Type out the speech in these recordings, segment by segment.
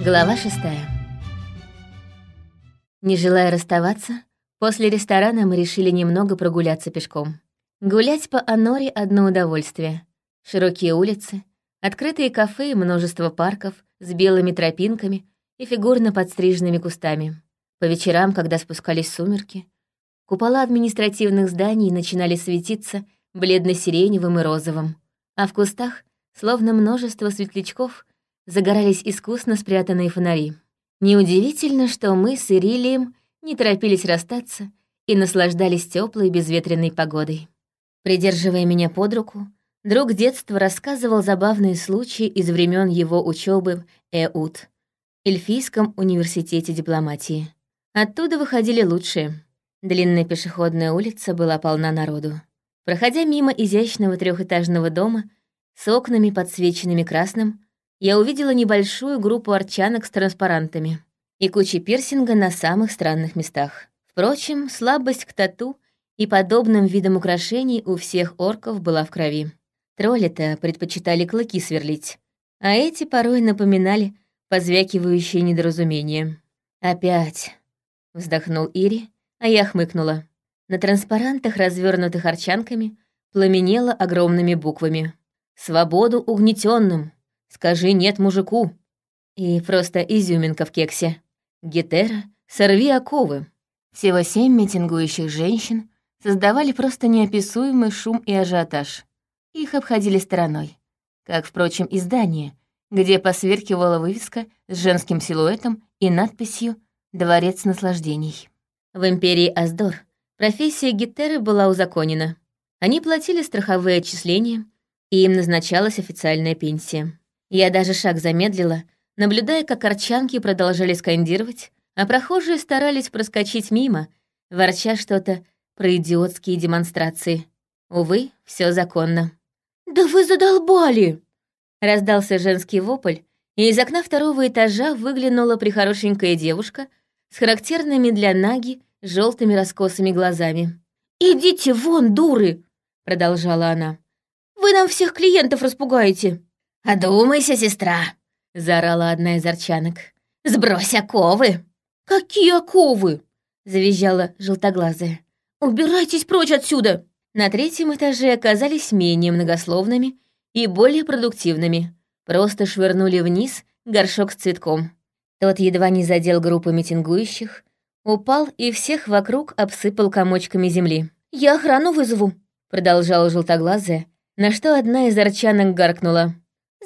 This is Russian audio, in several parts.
Глава шестая. Не желая расставаться, после ресторана мы решили немного прогуляться пешком. Гулять по Аноре — одно удовольствие. Широкие улицы, открытые кафе и множество парков с белыми тропинками и фигурно подстриженными кустами. По вечерам, когда спускались сумерки, купола административных зданий начинали светиться бледно-сиреневым и розовым, а в кустах, словно множество светлячков, загорались искусно спрятанные фонари. Неудивительно, что мы с Ирилием не торопились расстаться и наслаждались теплой безветренной погодой. Придерживая меня под руку, друг детства рассказывал забавные случаи из времен его учебы в ЭУТ, Эльфийском университете дипломатии. Оттуда выходили лучшие. Длинная пешеходная улица была полна народу. Проходя мимо изящного трехэтажного дома с окнами, подсвеченными красным, я увидела небольшую группу арчанок с транспарантами и кучей пирсинга на самых странных местах. Впрочем, слабость к тату и подобным видам украшений у всех орков была в крови. Тролли-то предпочитали клыки сверлить, а эти порой напоминали позвякивающие недоразумения. «Опять», — вздохнул Ири, а я хмыкнула. На транспарантах, развернутых арчанками, пламенело огромными буквами. «Свободу угнетенным! Скажи нет мужику. И просто изюминка в кексе. Гетера, сорви оковы. Всего семь митингующих женщин создавали просто неописуемый шум и ажиотаж. Их обходили стороной. Как, впрочем, и здание, где посверкивала вывеска с женским силуэтом и надписью «Дворец наслаждений». В империи Аздор профессия гетеры была узаконена. Они платили страховые отчисления, и им назначалась официальная пенсия. Я даже шаг замедлила, наблюдая, как арчанки продолжали скандировать, а прохожие старались проскочить мимо, ворча что-то про идиотские демонстрации. Увы, все законно. «Да вы задолбали!» Раздался женский вопль, и из окна второго этажа выглянула прихорошенькая девушка с характерными для Наги желтыми раскосыми глазами. «Идите вон, дуры!» — продолжала она. «Вы нам всех клиентов распугаете!» «Одумайся, сестра!» — заорала одна из арчанок. «Сбрось оковы!» «Какие оковы?» — завизжала желтоглазая. «Убирайтесь прочь отсюда!» На третьем этаже оказались менее многословными и более продуктивными. Просто швырнули вниз горшок с цветком. Тот едва не задел группу митингующих, упал и всех вокруг обсыпал комочками земли. «Я охрану вызову», — продолжала желтоглазая, на что одна из арчанок гаркнула.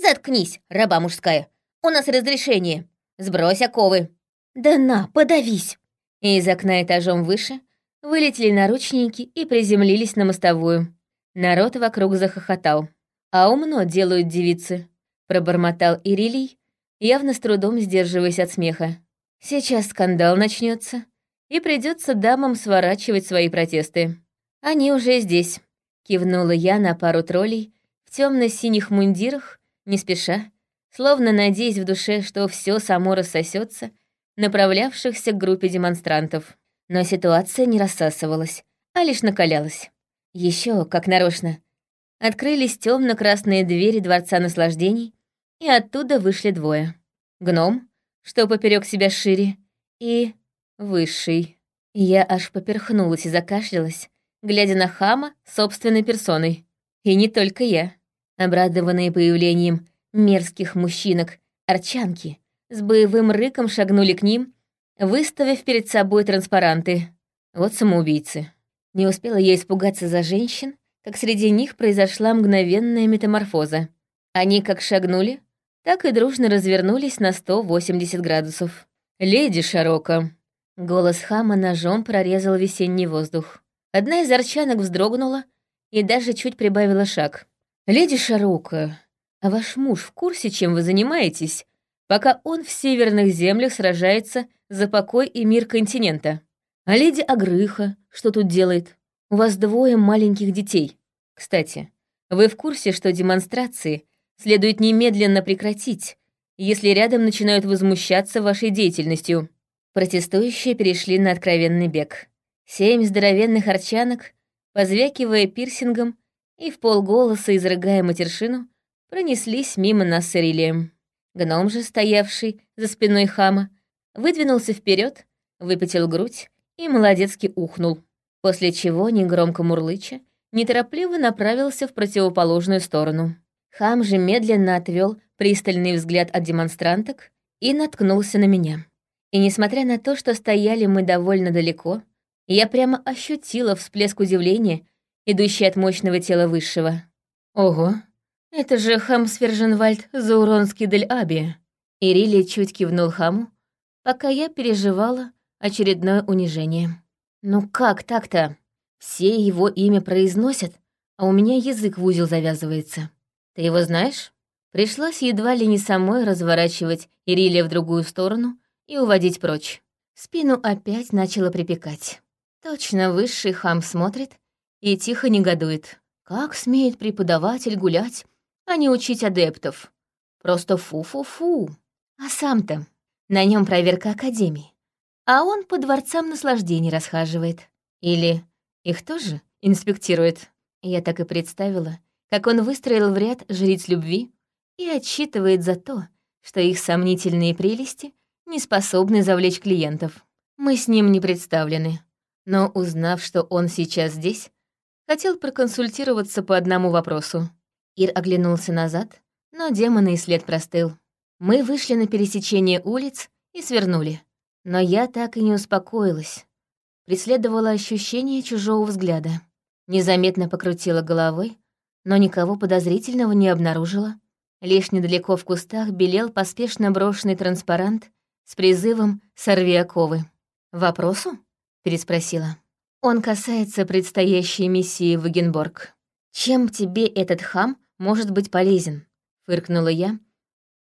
«Заткнись, раба мужская. У нас разрешение. Сбрось оковы». «Да на, подавись!» И из окна этажом выше вылетели наручники и приземлились на мостовую. Народ вокруг захохотал. «А умно делают девицы», — пробормотал Ирилий, явно с трудом сдерживаясь от смеха. «Сейчас скандал начнется, и придется дамам сворачивать свои протесты. Они уже здесь», — кивнула я на пару троллей в темно синих мундирах не спеша, словно надеясь в душе, что все само рассосется, направлявшихся к группе демонстрантов. Но ситуация не рассасывалась, а лишь накалялась. Еще, как нарочно, открылись темно-красные двери Дворца Наслаждений, и оттуда вышли двое. Гном, что поперек себя шире, и высший. Я аж поперхнулась и закашлялась, глядя на хама собственной персоной. И не только я. Обрадованные появлением мерзких мужчинок, арчанки, с боевым рыком шагнули к ним, выставив перед собой транспаранты. Вот самоубийцы. Не успела я испугаться за женщин, как среди них произошла мгновенная метаморфоза. Они как шагнули, так и дружно развернулись на 180 градусов. «Леди Шарока!» Голос хама ножом прорезал весенний воздух. Одна из арчанок вздрогнула и даже чуть прибавила шаг. «Леди Шарока, а ваш муж в курсе, чем вы занимаетесь, пока он в северных землях сражается за покой и мир континента? А леди Агрыха что тут делает? У вас двое маленьких детей. Кстати, вы в курсе, что демонстрации следует немедленно прекратить, если рядом начинают возмущаться вашей деятельностью?» Протестующие перешли на откровенный бег. Семь здоровенных арчанок, позвякивая пирсингом, и в полголоса, изрыгая матершину, пронеслись мимо нас с Ирилием. Гном же, стоявший за спиной хама, выдвинулся вперед, выпятил грудь и молодецки ухнул, после чего, негромко мурлыча, неторопливо направился в противоположную сторону. Хам же медленно отвел пристальный взгляд от демонстранток и наткнулся на меня. И несмотря на то, что стояли мы довольно далеко, я прямо ощутила всплеск удивления, идущий от мощного тела высшего. Ого, это же хам Сверженвальд Зауронский дель Аби. Ирили чуть кивнул хаму, пока я переживала очередное унижение. Ну как так-то? Все его имя произносят, а у меня язык в узел завязывается. Ты его знаешь? Пришлось едва ли не самой разворачивать Ирилия в другую сторону и уводить прочь. Спину опять начало припекать. Точно высший хам смотрит и тихо негодует. Как смеет преподаватель гулять, а не учить адептов? Просто фу-фу-фу. А сам-то на нем проверка Академии. А он по дворцам наслаждений расхаживает. Или их тоже инспектирует. Я так и представила, как он выстроил в ряд жриц любви и отчитывает за то, что их сомнительные прелести не способны завлечь клиентов. Мы с ним не представлены. Но узнав, что он сейчас здесь, хотел проконсультироваться по одному вопросу. Ир оглянулся назад, но демона и след простыл. Мы вышли на пересечение улиц и свернули. Но я так и не успокоилась. Преследовало ощущение чужого взгляда. Незаметно покрутила головой, но никого подозрительного не обнаружила. Лишь недалеко в кустах белел поспешно брошенный транспарант с призывом «Сорви оковы». «Вопросу?» — переспросила. «Он касается предстоящей миссии в Эгенборг. Чем тебе этот хам может быть полезен?» — фыркнула я,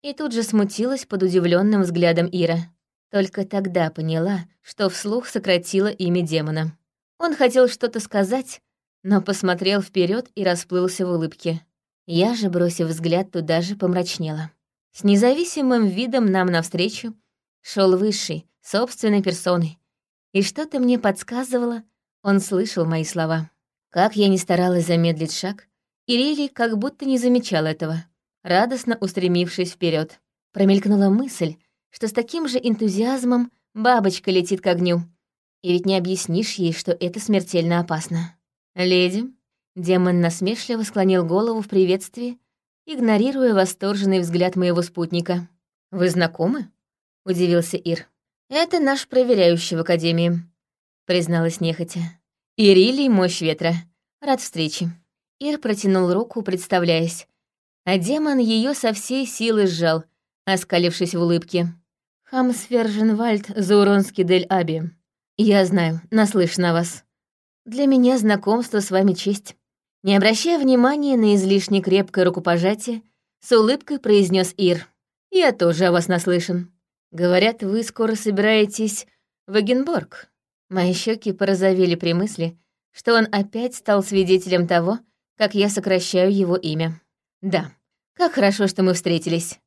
и тут же смутилась под удивленным взглядом Ира. Только тогда поняла, что вслух сократила имя демона. Он хотел что-то сказать, но посмотрел вперед и расплылся в улыбке. Я же, бросив взгляд, туда же помрачнела. С независимым видом нам навстречу шел высший, собственной персоной. И что-то мне подсказывало, он слышал мои слова. Как я ни старалась замедлить шаг, Ирили как будто не замечал этого, радостно устремившись вперед. Промелькнула мысль, что с таким же энтузиазмом бабочка летит к огню. И ведь не объяснишь ей, что это смертельно опасно. «Леди», Демон насмешливо склонил голову в приветствии, игнорируя восторженный взгляд моего спутника. «Вы знакомы?» — удивился Ир. «Это наш проверяющий в Академии», — призналась нехотя. «Ирилий, мощь ветра. Рад встрече». Ир протянул руку, представляясь, а демон ее со всей силы сжал, оскалившись в улыбке. «Хамсферженвальд Зауронский дель Аби. Я знаю, наслышан о вас. Для меня знакомство с вами честь. Не обращая внимания на излишне крепкое рукопожатие, с улыбкой произнес Ир. «Я тоже о вас наслышан. Говорят, вы скоро собираетесь в Эгенборг». Мои щеки порозовели при мысли, что он опять стал свидетелем того, как я сокращаю его имя. «Да, как хорошо, что мы встретились.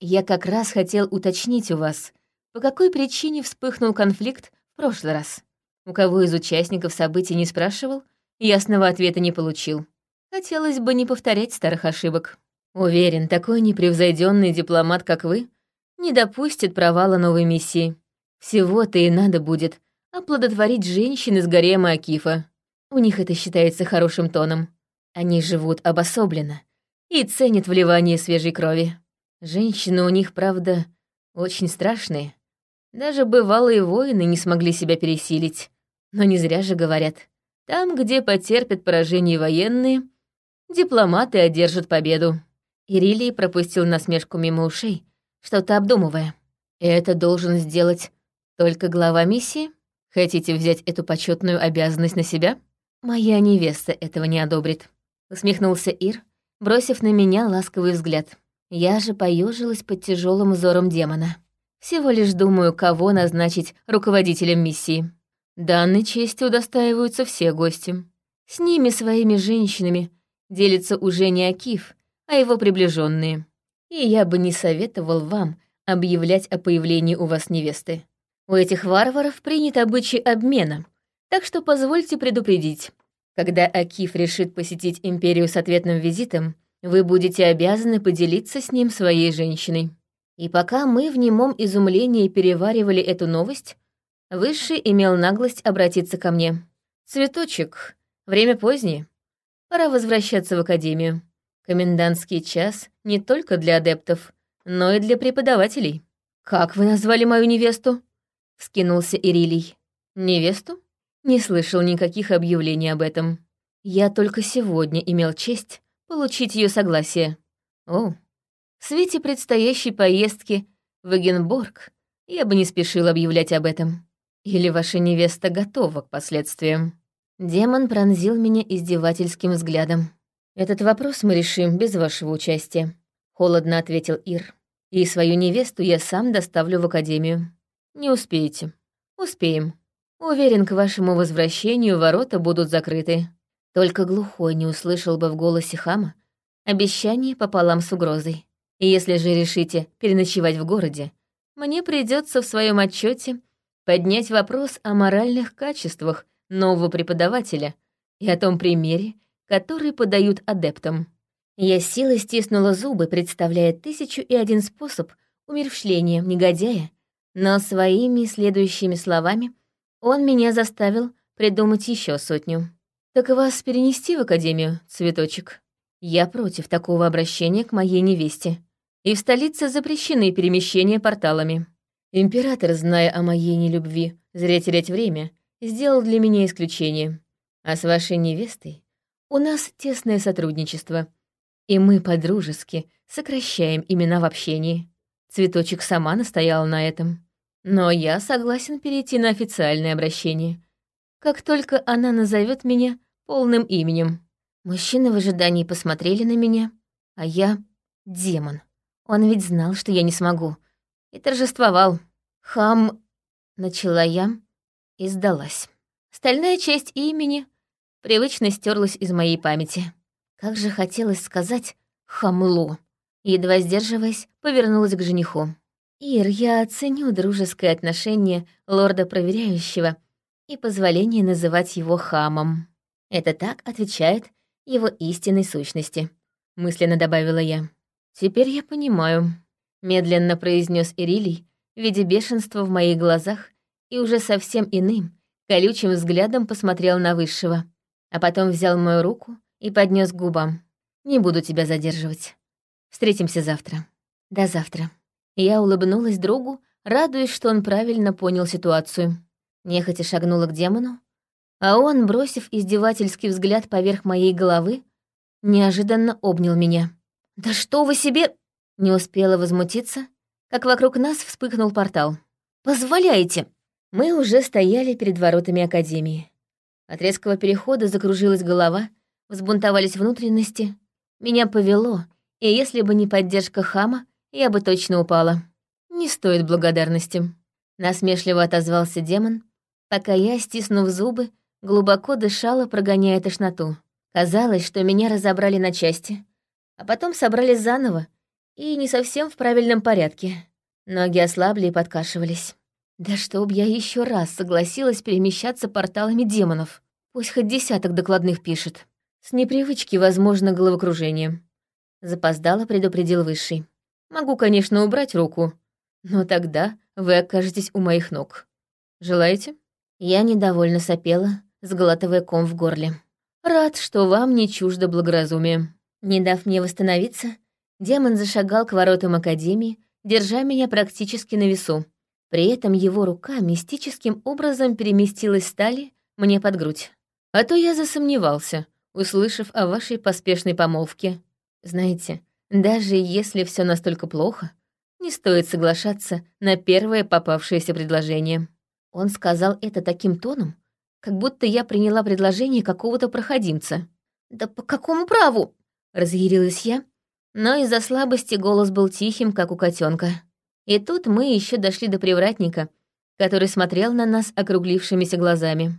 Я как раз хотел уточнить у вас, по какой причине вспыхнул конфликт в прошлый раз. У кого из участников событий не спрашивал, Ясного ответа не получил. Хотелось бы не повторять старых ошибок. Уверен, такой непревзойденный дипломат, как вы, не допустит провала новой миссии. Всего-то и надо будет оплодотворить женщин из гарема Акифа. У них это считается хорошим тоном. Они живут обособленно и ценят вливание свежей крови. Женщины у них, правда, очень страшные. Даже бывалые воины не смогли себя пересилить. Но не зря же говорят — там, где потерпят поражение военные, дипломаты одержат победу. Ирилий пропустил насмешку мимо ушей, что-то обдумывая. Это должен сделать только глава миссии? Хотите взять эту почетную обязанность на себя? Моя невеста этого не одобрит. Усмехнулся Ир, бросив на меня ласковый взгляд. Я же поежилась под тяжелым взором демона. Всего лишь думаю, кого назначить руководителем миссии. Данной чести удостаиваются все гости. С ними, своими женщинами, делится уже не Акиф, а его приближенные. И я бы не советовал вам объявлять о появлении у вас невесты. У этих варваров принят обычай обмена, так что позвольте предупредить. Когда Акиф решит посетить Империю с ответным визитом, вы будете обязаны поделиться с ним своей женщиной. И пока мы в немом изумлении переваривали эту новость, Высший имел наглость обратиться ко мне. «Цветочек, время позднее. Пора возвращаться в академию. Комендантский час не только для адептов, но и для преподавателей». «Как вы назвали мою невесту?» — вскинулся Ирилий. «Невесту?» Не слышал никаких объявлений об этом. Я только сегодня имел честь получить ее согласие. О, в свете предстоящей поездки в Эгенборг я бы не спешил объявлять об этом. Или ваша невеста готова к последствиям?» Демон пронзил меня издевательским взглядом. «Этот вопрос мы решим без вашего участия», — холодно ответил Ир. «И свою невесту я сам доставлю в академию. Не успеете. Успеем. Уверен, к вашему возвращению ворота будут закрыты. Только глухой не услышал бы в голосе хама обещание пополам с угрозой. И если же решите переночевать в городе, мне придется в своем отчете поднять вопрос о моральных качествах нового преподавателя и о том примере, который подают адептам. Я силой стиснула зубы, представляя тысячу и один способ умерщвления негодяя, но своими следующими словами он меня заставил придумать еще сотню. «Так вас перенести в академию, цветочек?» Я против такого обращения к моей невесте. И в столице запрещены перемещения порталами. Император, зная о моей нелюбви, зря терять время, сделал для меня исключение. А с вашей невестой у нас тесное сотрудничество, и мы по-дружески сокращаем имена в общении. Цветочек сама настояла на этом. Но я согласен перейти на официальное обращение, как только она назовет меня полным именем. Мужчины в ожидании посмотрели на меня, а я — демон. Он ведь знал, что я не смогу, и торжествовал. Хам... Начала я и сдалась. Стальная часть имени привычно стерлась из моей памяти. Как же хотелось сказать «хамло». Едва сдерживаясь, повернулась к жениху. «Ир, я оценю дружеское отношение лорда-проверяющего и позволение называть его хамом. Это так отвечает его истинной сущности», — мысленно добавила я. «Теперь я понимаю», медленно произнес Ирилий, видя бешенство в моих глазах, и уже совсем иным, колючим взглядом посмотрел на Высшего, а потом взял мою руку и поднес к губам. «Не буду тебя задерживать. Встретимся завтра. До завтра». Я улыбнулась другу, радуясь, что он правильно понял ситуацию. Нехотя шагнула к демону, а он, бросив издевательский взгляд поверх моей головы, неожиданно обнял меня. «Да что вы себе...» Не успела возмутиться, как вокруг нас вспыхнул портал. «Позволяйте!» Мы уже стояли перед воротами Академии. От резкого перехода закружилась голова, взбунтовались внутренности. Меня повело, и если бы не поддержка хама, я бы точно упала. Не стоит благодарности. Насмешливо отозвался демон, пока я, стиснув зубы, глубоко дышала, прогоняя тошноту. Казалось, что меня разобрали на части, а потом собрали заново, и не совсем в правильном порядке. Ноги ослабли и подкашивались. Да чтоб я еще раз согласилась перемещаться порталами демонов. Пусть хоть десяток докладных пишет. С непривычки, возможно, головокружение. Запоздало предупредил Высший. Могу, конечно, убрать руку, но тогда вы окажетесь у моих ног. Желаете? Я недовольно сопела, сглатывая ком в горле. Рад, что вам не чуждо благоразумие. Не дав мне восстановиться, Демон зашагал к воротам Академии, держа меня практически на весу. При этом его рука мистическим образом переместилась стали мне под грудь. А то я засомневался, услышав о вашей поспешной помолвке. Знаете, даже если все настолько плохо, не стоит соглашаться на первое попавшееся предложение. Он сказал это таким тоном, как будто я приняла предложение какого-то проходимца. «Да по какому праву?» — разъярилась я, но из-за слабости голос был тихим, как у котенка. И тут мы еще дошли до привратника, который смотрел на нас округлившимися глазами.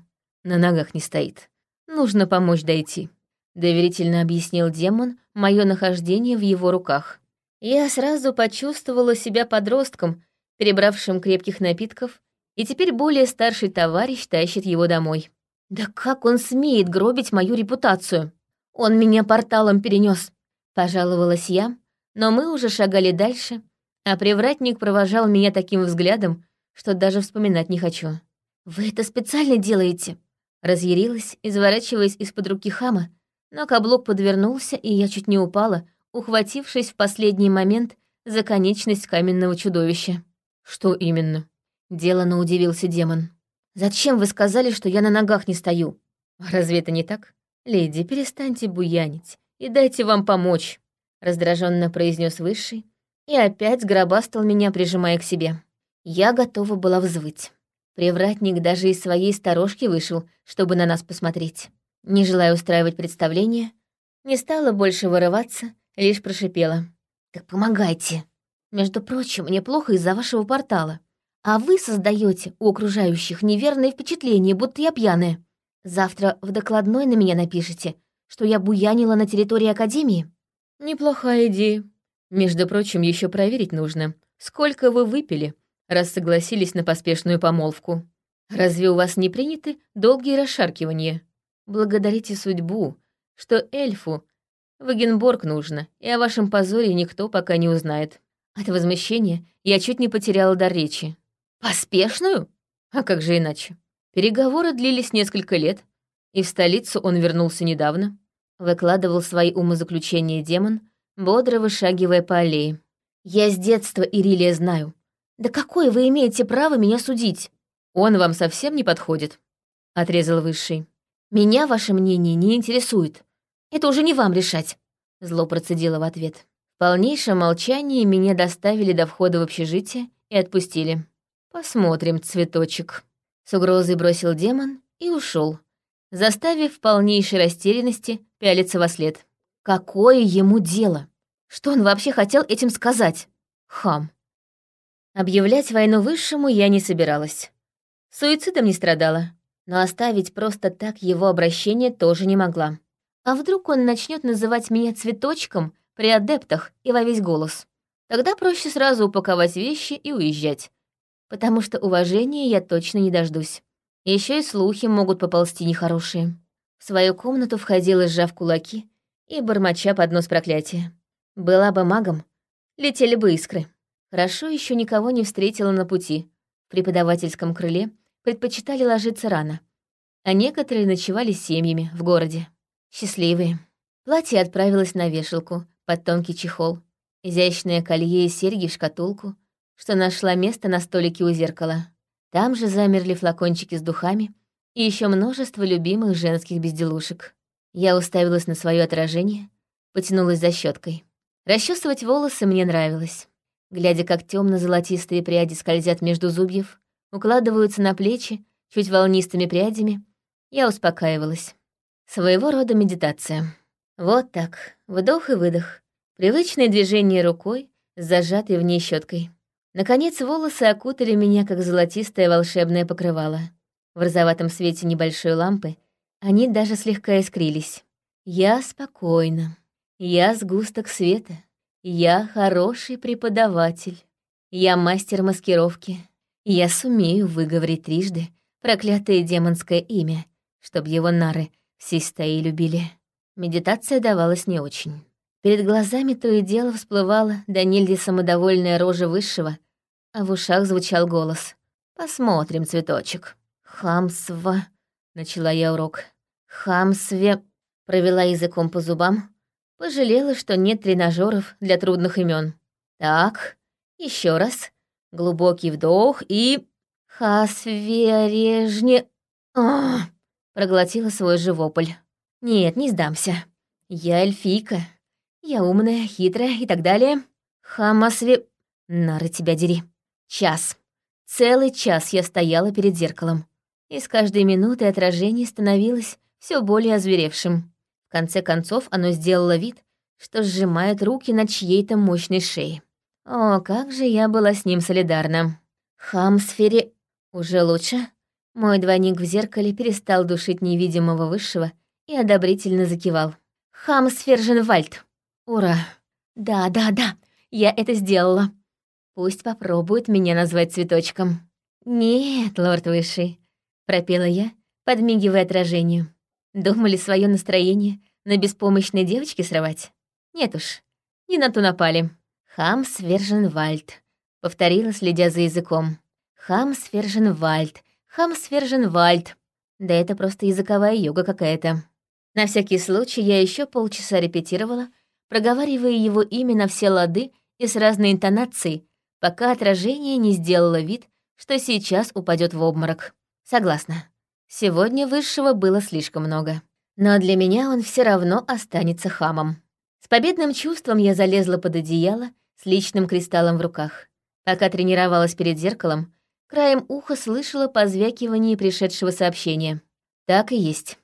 На ногах не стоит. Нужно помочь дойти. Доверительно объяснил демон мое нахождение в его руках. Я сразу почувствовала себя подростком, перебравшим крепких напитков, и теперь более старший товарищ тащит его домой. Да как он смеет гробить мою репутацию? Он меня порталом перенес, Пожаловалась я, но мы уже шагали дальше, А привратник провожал меня таким взглядом, что даже вспоминать не хочу. «Вы это специально делаете?» Разъярилась, изворачиваясь из-под руки хама, но каблук подвернулся, и я чуть не упала, ухватившись в последний момент за конечность каменного чудовища. «Что именно?» — делано удивился демон. «Зачем вы сказали, что я на ногах не стою?» «Разве это не так? Леди, перестаньте буянить и дайте вам помочь», — раздраженно произнес Высший и опять сгробастал меня, прижимая к себе. Я готова была взвыть. Привратник даже из своей сторожки вышел, чтобы на нас посмотреть. Не желая устраивать представление, не стала больше вырываться, лишь прошипела. «Так помогайте. Между прочим, мне плохо из-за вашего портала. А вы создаете у окружающих неверное впечатление, будто я пьяная. Завтра в докладной на меня напишите, что я буянила на территории Академии». «Неплохая идея. Между прочим, еще проверить нужно, сколько вы выпили, раз согласились на поспешную помолвку. Разве у вас не приняты долгие расшаркивания? Благодарите судьбу, что эльфу в Эгенборг нужно, и о вашем позоре никто пока не узнает. От возмущения я чуть не потеряла дар речи. Поспешную? А как же иначе? Переговоры длились несколько лет, и в столицу он вернулся недавно. Выкладывал свои умозаключения демон, бодро вышагивая по аллее. «Я с детства Ирилия знаю. Да какое вы имеете право меня судить?» «Он вам совсем не подходит», — отрезал Высший. «Меня ваше мнение не интересует. Это уже не вам решать», — зло процедила в ответ. В полнейшем молчании меня доставили до входа в общежитие и отпустили. «Посмотрим, цветочек». С угрозой бросил демон и ушел, заставив в полнейшей растерянности пялиться во след. Какое ему дело? Что он вообще хотел этим сказать? Хам. Объявлять войну высшему я не собиралась. Суицидом не страдала, но оставить просто так его обращение тоже не могла. А вдруг он начнет называть меня цветочком при адептах и во весь голос? Тогда проще сразу упаковать вещи и уезжать, потому что уважения я точно не дождусь. Еще и слухи могут поползти нехорошие. В свою комнату входила, сжав кулаки, и бормоча под нос проклятия. Была бы магом, летели бы искры. Хорошо еще никого не встретила на пути. В преподавательском крыле предпочитали ложиться рано, а некоторые ночевали семьями в городе. Счастливые. Платье отправилось на вешалку под тонкий чехол. Изящное колье и серьги в шкатулку, что нашла место на столике у зеркала. Там же замерли флакончики с духами и еще множество любимых женских безделушек. Я уставилась на свое отражение, потянулась за щеткой. Расчесывать волосы мне нравилось. Глядя, как темно-золотистые пряди скользят между зубьев, укладываются на плечи чуть волнистыми прядями, я успокаивалась. Своего рода медитация. Вот так, вдох и выдох. Привычное движение рукой, зажатой в ней щеткой. Наконец, волосы окутали меня, как золотистое волшебное покрывало. В розоватом свете небольшой лампы они даже слегка искрились. Я спокойна. Я сгусток света. Я хороший преподаватель. Я мастер маскировки. Я сумею выговорить трижды проклятое демонское имя, чтобы его нары всей стаи любили. Медитация давалась не очень. Перед глазами то и дело всплывала до нельзя самодовольная рожа высшего, а в ушах звучал голос. «Посмотрим, цветочек». «Хамство», — начала я урок. Хамсве провела языком по зубам, пожалела, что нет тренажеров для трудных имен. Так, еще раз. Глубокий вдох и... Хасвережне... А, проглотила свой же вопль. Нет, не сдамся. Я эльфийка. Я умная, хитрая и так далее. Хамасве... Нары тебя дери. Час. Целый час я стояла перед зеркалом. И с каждой минутой отражение становилось все более озверевшим. В конце концов оно сделало вид, что сжимает руки на чьей-то мощной шее. О, как же я была с ним солидарна. Хамсфере уже лучше. Мой двойник в зеркале перестал душить невидимого высшего и одобрительно закивал. Хамсферженвальд. Ура. Да, да, да, я это сделала. Пусть попробует меня назвать цветочком. Нет, лорд Высший, пропела я, подмигивая отражению. Думали свое настроение на беспомощной девочке срывать? Нет уж, не на ту напали. «Хамсверженвальд», — повторила, следя за языком. «Хамсверженвальд, Хамсверженвальд». Да это просто языковая йога какая-то. На всякий случай я еще полчаса репетировала, проговаривая его имя на все лады и с разной интонацией, пока отражение не сделало вид, что сейчас упадет в обморок. Согласна. Сегодня высшего было слишком много. Но для меня он все равно останется хамом. С победным чувством я залезла под одеяло с личным кристаллом в руках. Пока тренировалась перед зеркалом, краем уха слышала позвякивание пришедшего сообщения. Так и есть.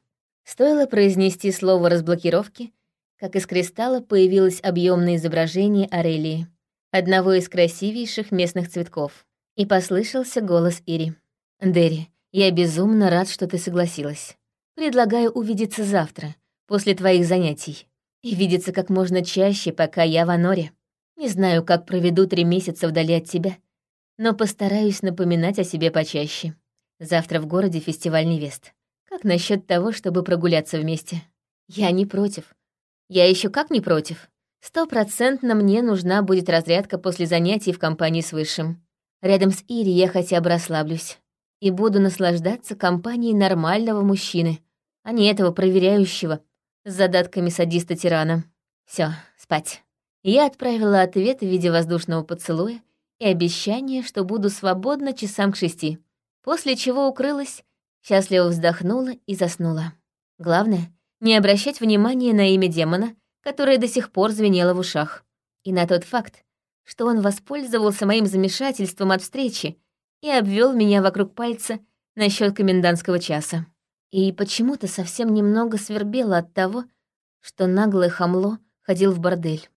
Стоило произнести слово разблокировки, как из кристалла появилось объемное изображение Арелии, одного из красивейших местных цветков. И послышался голос Ири. «Дерри, я безумно рад, что ты согласилась. Предлагаю увидеться завтра, после твоих занятий. И видеться как можно чаще, пока я в Аноре. Не знаю, как проведу три месяца вдали от тебя, но постараюсь напоминать о себе почаще. Завтра в городе фестиваль невест. Как насчет того, чтобы прогуляться вместе? Я не против. Я еще как не против. Стопроцентно мне нужна будет разрядка после занятий в компании с Высшим. Рядом с Ири я хотя бы расслаблюсь и буду наслаждаться компанией нормального мужчины, а не этого проверяющего с задатками садиста-тирана. Все, спать. Я отправила ответ в виде воздушного поцелуя и обещания, что буду свободна часам к шести, после чего укрылась, счастливо вздохнула и заснула. Главное — не обращать внимания на имя демона, которое до сих пор звенело в ушах, и на тот факт, что он воспользовался моим замешательством от встречи и обвел меня вокруг пальца насчет комендантского часа. И почему-то совсем немного свербело от того, что наглое хамло ходил в бордель.